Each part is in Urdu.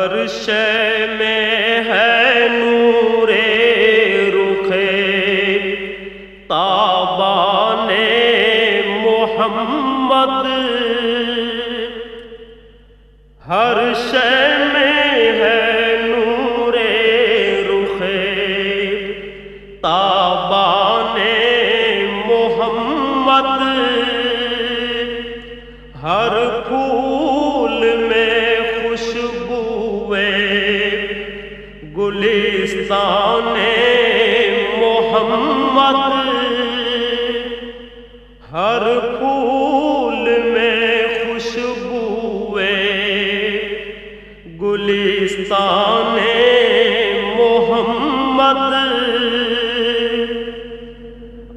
ہر شے میں ہے نور رخے۔ تابان محمد۔ ہر شے ہر پھول میں خوشبوئے گلستان محمد۔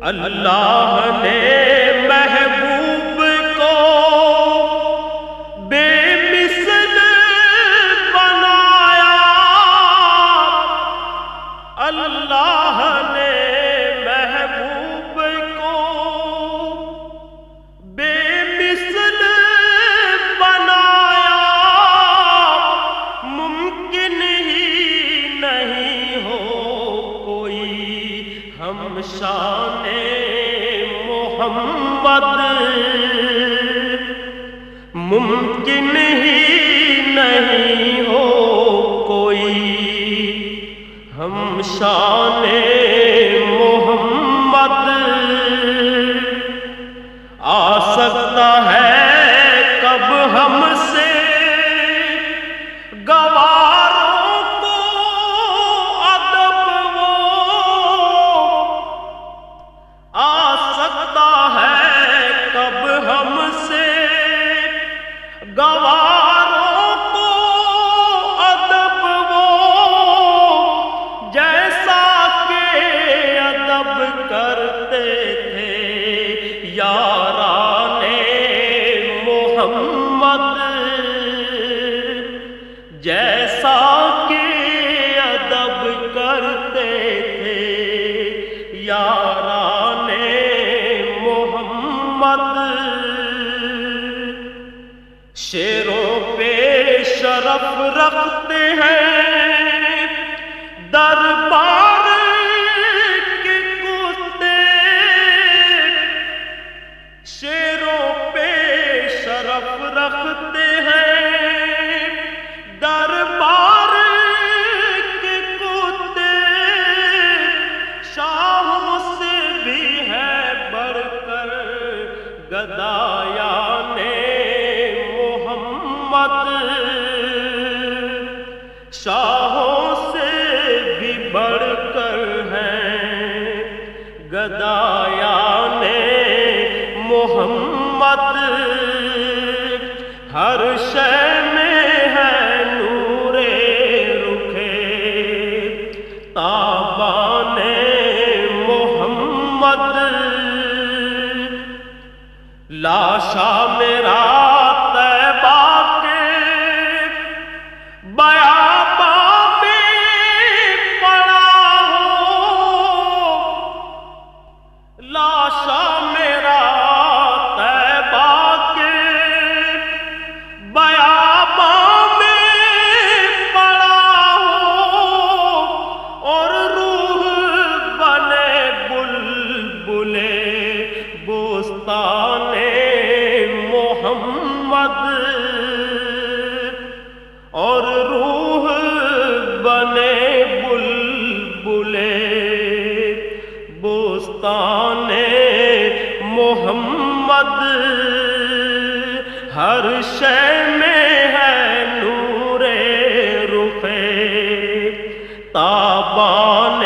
اللہ نے مح ممکن ہی نہیں ہو کوئی۔ ہم شاہ جیسا کہ ادب کرتے تھے یاران محمد۔ شیروں پہ شرف رکھتے ہیں، دربار کے کتے۔ شیروں پہ شرف رکھتے ہیں گدایا نے محمد۔ شاہوں سے بھی بڑھ کر ہیں گدایا لاشا میرا تیبا کے بیابا میں بوستان محمد ہر شے میں ہے نور رخے تابان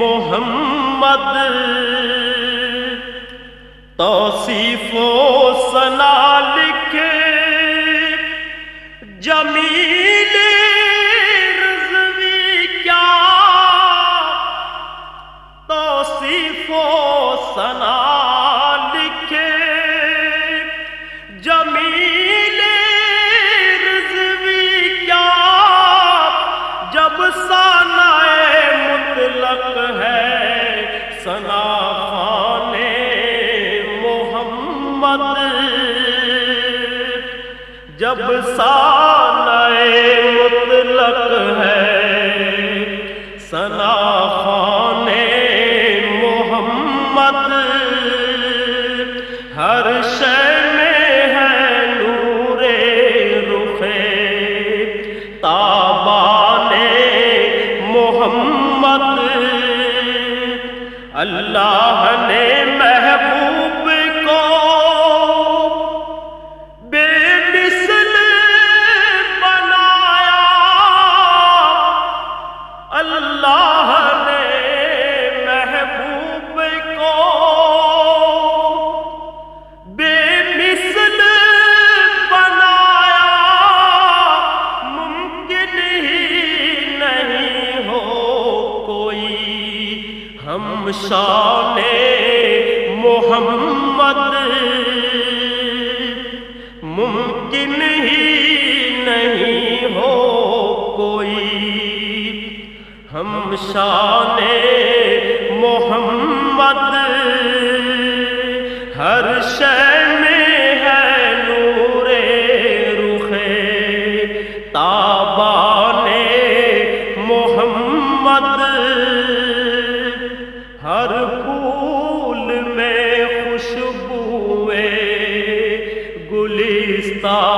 محمد۔ توصیف و سنا مت جب سالے مطلق ہے، سنا خانے محمد، ہر شے میں ہے نورے رخے تابانے محمد۔ اللہ نے شان محمد ممکن ہی نہیں ہو کوئی۔ ہم شان محمد ہر شے ہر پھول میں خوشبوئے گلستان